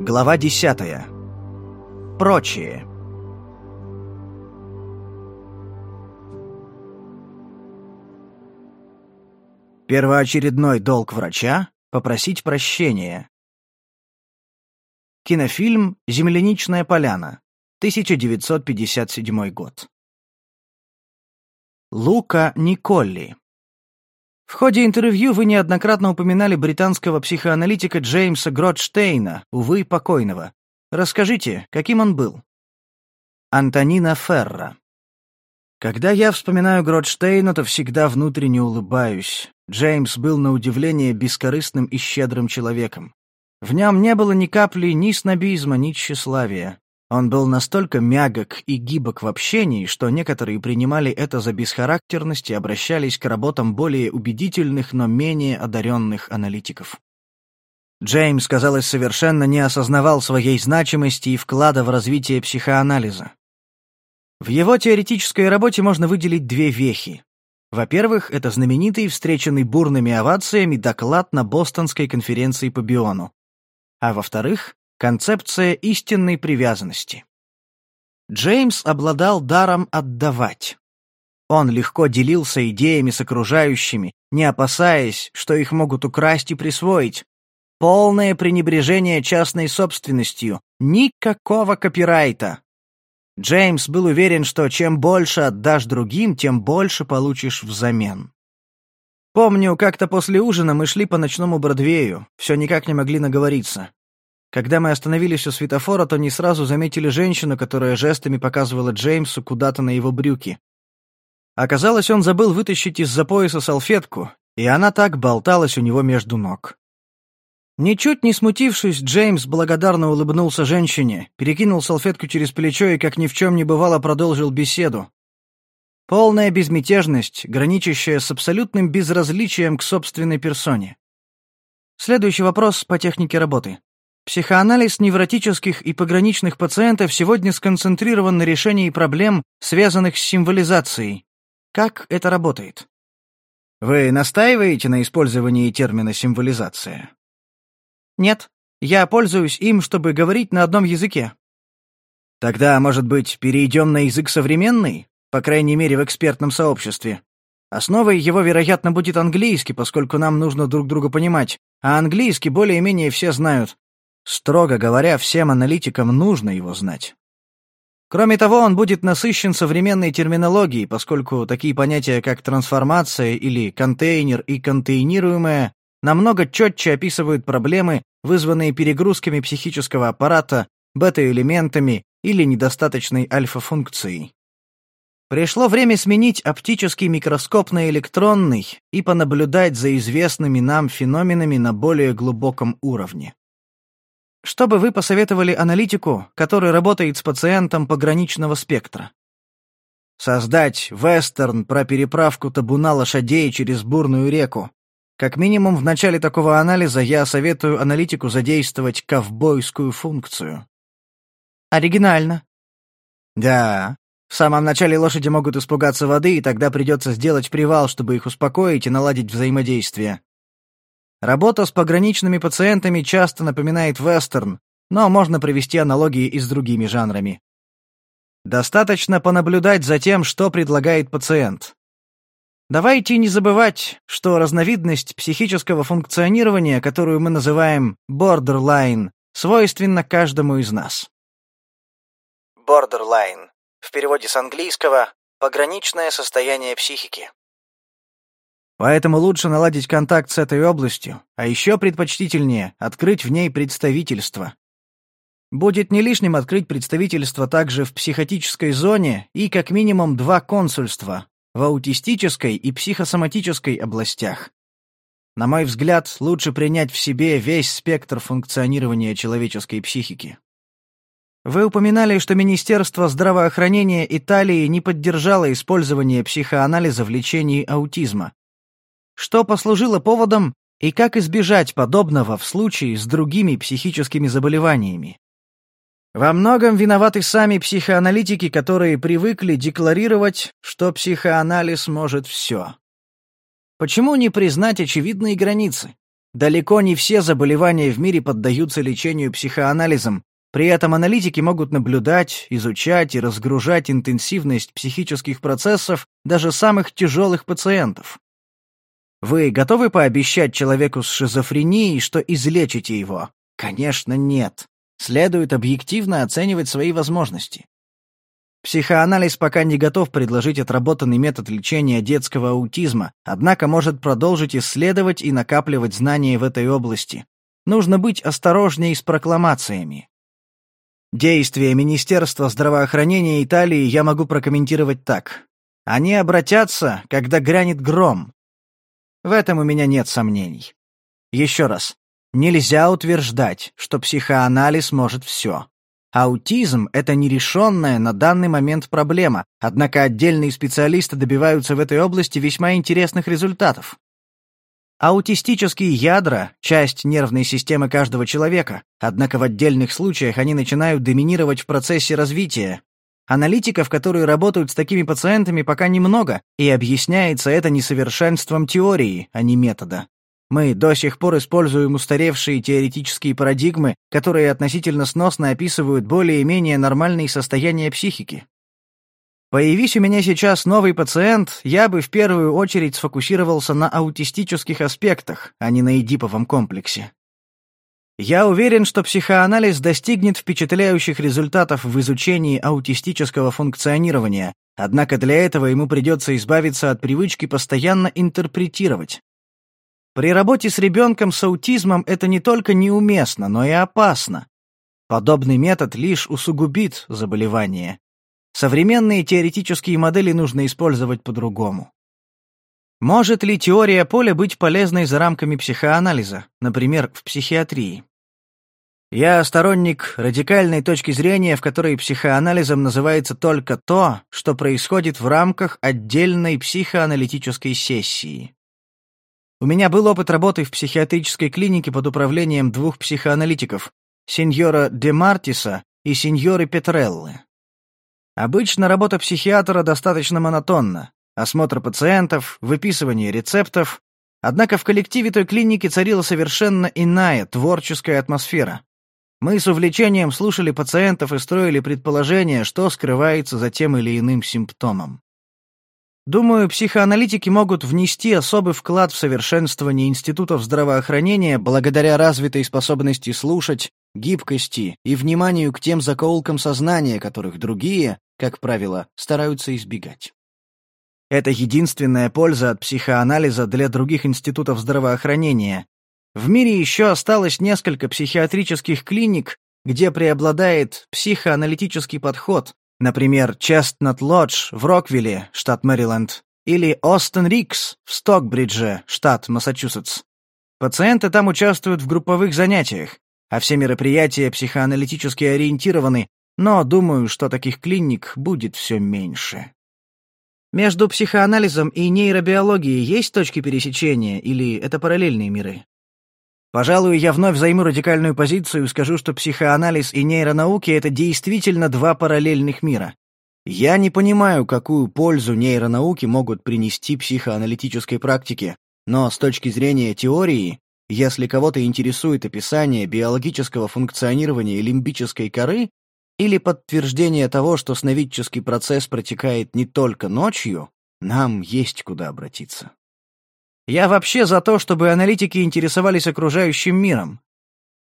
Глава 10. Прочие. Первоочередной долг врача — попросить прощения. Кинофильм «Земляничная поляна», 1957 год. Лука Николли. В ходе интервью вы неоднократно упоминали британского психоаналитика Джеймса Гротштейна, увы, покойного. Расскажите, каким он был? Антонина Ферра. Когда я вспоминаю Гротштейна, то всегда внутренне улыбаюсь. Джеймс был на удивление бескорыстным и щедрым человеком. В нем не было ни капли ни снобизма, ни тщеславия. Он был настолько мягок и гибок в общении, что некоторые принимали это за бесхарактерность и обращались к работам более убедительных, но менее одаренных аналитиков. Джеймс, казалось, совершенно не осознавал своей значимости и вклада в развитие психоанализа. В его теоретической работе можно выделить две вехи. Во-первых, это знаменитый, встреченный бурными овациями доклад на Бостонской конференции по биону. А во-вторых, Концепция истинной привязанности. Джеймс обладал даром отдавать. Он легко делился идеями с окружающими, не опасаясь, что их могут украсть и присвоить. Полное пренебрежение частной собственностью, никакого копирайта. Джеймс был уверен, что чем больше отдашь другим, тем больше получишь взамен. Помню, как-то после ужина мы шли по ночному Бродвею, все никак не могли наговориться. Когда мы остановились у светофора, то не сразу заметили женщину, которая жестами показывала Джеймсу куда-то на его брюки. Оказалось, он забыл вытащить из-за пояса салфетку, и она так болталась у него между ног. Ничуть не смутившись, Джеймс благодарно улыбнулся женщине, перекинул салфетку через плечо и, как ни в чем не бывало, продолжил беседу. Полная безмятежность, граничащая с абсолютным безразличием к собственной персоне. Следующий вопрос по технике работы. Психоанализ невротических и пограничных пациентов сегодня сконцентрирован на решении проблем, связанных с символизацией. Как это работает? Вы настаиваете на использовании термина «символизация»? Нет, я пользуюсь им, чтобы говорить на одном языке. Тогда, может быть, перейдем на язык современный, по крайней мере, в экспертном сообществе? Основой его, вероятно, будет английский, поскольку нам нужно друг друга понимать, а английский более-менее все знают, Строго говоря, всем аналитикам нужно его знать. Кроме того, он будет насыщен современной терминологией, поскольку такие понятия, как трансформация или контейнер и контейнируемое, намного четче описывают проблемы, вызванные перегрузками психического аппарата, бета-элементами или недостаточной альфа-функцией. Пришло время сменить оптический микроскоп на электронный и понаблюдать за известными нам феноменами на более глубоком уровне. Что бы вы посоветовали аналитику, который работает с пациентом пограничного спектра? Создать вестерн про переправку табуна лошадей через бурную реку. Как минимум в начале такого анализа я советую аналитику задействовать ковбойскую функцию. Оригинально. Да. В самом начале лошади могут испугаться воды, и тогда придется сделать привал, чтобы их успокоить и наладить взаимодействие. Работа с пограничными пациентами часто напоминает вестерн, но можно провести аналогии и с другими жанрами. Достаточно понаблюдать за тем, что предлагает пациент. Давайте не забывать, что разновидность психического функционирования, которую мы называем borderline, свойственна каждому из нас. Borderline. В переводе с английского «пограничное состояние психики». Поэтому лучше наладить контакт с этой областью, а еще предпочтительнее — открыть в ней представительство. Будет не лишним открыть представительство также в психотической зоне и как минимум два консульства — в аутистической и психосоматической областях. На мой взгляд, лучше принять в себе весь спектр функционирования человеческой психики. Вы упоминали, что Министерство здравоохранения Италии не поддержало использование психоанализа в лечении аутизма что послужило поводом и как избежать подобного в случае с другими психическими заболеваниями. Во многом виноваты сами психоаналитики, которые привыкли декларировать, что психоанализ может все. Почему не признать очевидные границы? Далеко не все заболевания в мире поддаются лечению психоанализом, при этом аналитики могут наблюдать, изучать и разгружать интенсивность психических процессов даже самых тяжелых пациентов. Вы готовы пообещать человеку с шизофренией, что излечите его? Конечно, нет. Следует объективно оценивать свои возможности. Психоанализ пока не готов предложить отработанный метод лечения детского аутизма, однако может продолжить исследовать и накапливать знания в этой области. Нужно быть осторожнее с прокламациями. Действия Министерства здравоохранения Италии я могу прокомментировать так. Они обратятся, когда грянет гром. В этом у меня нет сомнений. Еще раз. Нельзя утверждать, что психоанализ может все. Аутизм — это нерешенная на данный момент проблема, однако отдельные специалисты добиваются в этой области весьма интересных результатов. Аутистические ядра — часть нервной системы каждого человека, однако в отдельных случаях они начинают доминировать в процессе развития. Аналитиков, которые работают с такими пациентами, пока немного, и объясняется это несовершенством теории, а не метода. Мы до сих пор используем устаревшие теоретические парадигмы, которые относительно сносно описывают более-менее нормальные состояния психики. Появись у меня сейчас новый пациент, я бы в первую очередь сфокусировался на аутистических аспектах, а не на эдиповом комплексе. Я уверен, что психоанализ достигнет впечатляющих результатов в изучении аутистического функционирования, однако для этого ему придется избавиться от привычки постоянно интерпретировать. При работе с ребенком с аутизмом это не только неуместно, но и опасно. Подобный метод лишь усугубит заболевание. Современные теоретические модели нужно использовать по-другому. Может ли теория поля быть полезной за рамками психоанализа, например, в психиатрии? Я сторонник радикальной точки зрения, в которой психоанализом называется только то, что происходит в рамках отдельной психоаналитической сессии. У меня был опыт работы в психиатрической клинике под управлением двух психоаналитиков, сеньора Де Мартиса и сеньоры Петреллы. Обычно работа психиатра достаточно монотонна. Осмотр пациентов, выписывание рецептов. Однако в коллективе той клиники царила совершенно иная творческая атмосфера. Мы с увлечением слушали пациентов и строили предположения, что скрывается за тем или иным симптомом. Думаю, психоаналитики могут внести особый вклад в совершенствование институтов здравоохранения благодаря развитой способности слушать, гибкости и вниманию к тем закоулкам сознания, которых другие, как правило, стараются избегать. Это единственная польза от психоанализа для других институтов здравоохранения. В мире еще осталось несколько психиатрических клиник, где преобладает психоаналитический подход, например, Честнат Лодж в Роквилле, штат Мэриленд, или Остен Рикс в Стокбридже, штат Массачусетс. Пациенты там участвуют в групповых занятиях, а все мероприятия психоаналитически ориентированы, но думаю, что таких клиник будет все меньше. Между психоанализом и нейробиологией есть точки пересечения или это параллельные миры? Пожалуй, я вновь займу радикальную позицию и скажу, что психоанализ и нейронауки — это действительно два параллельных мира. Я не понимаю, какую пользу нейронауки могут принести психоаналитической практике, но с точки зрения теории, если кого-то интересует описание биологического функционирования лимбической коры или подтверждение того, что сновидческий процесс протекает не только ночью, нам есть куда обратиться. Я вообще за то, чтобы аналитики интересовались окружающим миром.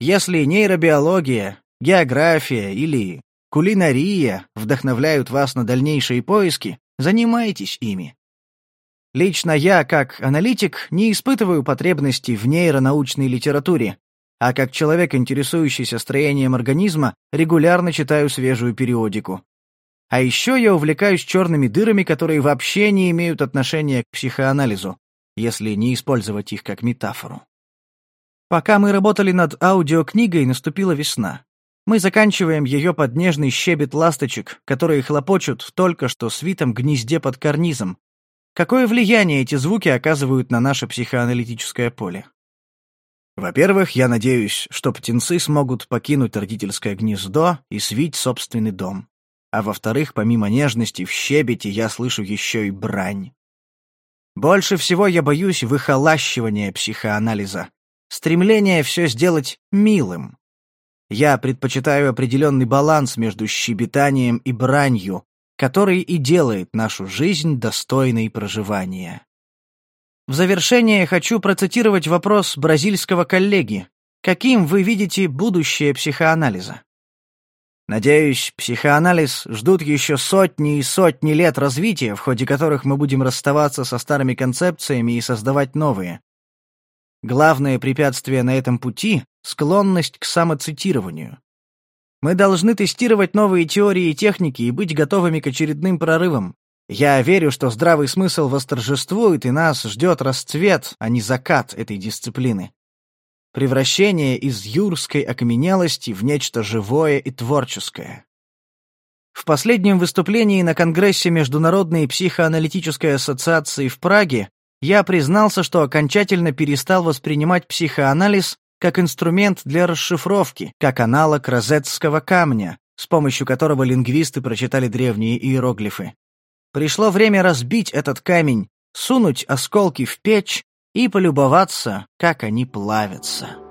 Если нейробиология, география или кулинария вдохновляют вас на дальнейшие поиски, занимайтесь ими. Лично я, как аналитик, не испытываю потребности в нейронаучной литературе, а как человек, интересующийся строением организма, регулярно читаю свежую периодику. А еще я увлекаюсь черными дырами, которые вообще не имеют отношения к психоанализу, если не использовать их как метафору. Пока мы работали над аудиокнигой, наступила весна. Мы заканчиваем ее под нежный щебет ласточек, которые хлопочут только что свитом гнезде под карнизом, Какое влияние эти звуки оказывают на наше психоаналитическое поле? Во-первых, я надеюсь, что птенцы смогут покинуть родительское гнездо и свить собственный дом. А во-вторых, помимо нежности в щебете я слышу еще и брань. Больше всего я боюсь выхолащивания психоанализа. стремление все сделать милым. Я предпочитаю определенный баланс между щебетанием и бранью, который и делает нашу жизнь достойной проживания. В завершение хочу процитировать вопрос бразильского коллеги. Каким вы видите будущее психоанализа? Надеюсь, психоанализ ждут еще сотни и сотни лет развития, в ходе которых мы будем расставаться со старыми концепциями и создавать новые. Главное препятствие на этом пути — склонность к самоцитированию. Мы должны тестировать новые теории и техники и быть готовыми к очередным прорывам. Я верю, что здравый смысл восторжествует, и нас ждет расцвет, а не закат этой дисциплины превращение из юрской окаменелости в нечто живое и творческое. В последнем выступлении на Конгрессе Международной психоаналитической ассоциации в Праге я признался, что окончательно перестал воспринимать психоанализ как инструмент для расшифровки, как аналог розетского камня, с помощью которого лингвисты прочитали древние иероглифы. Пришло время разбить этот камень, сунуть осколки в печь и полюбоваться, как они плавятся.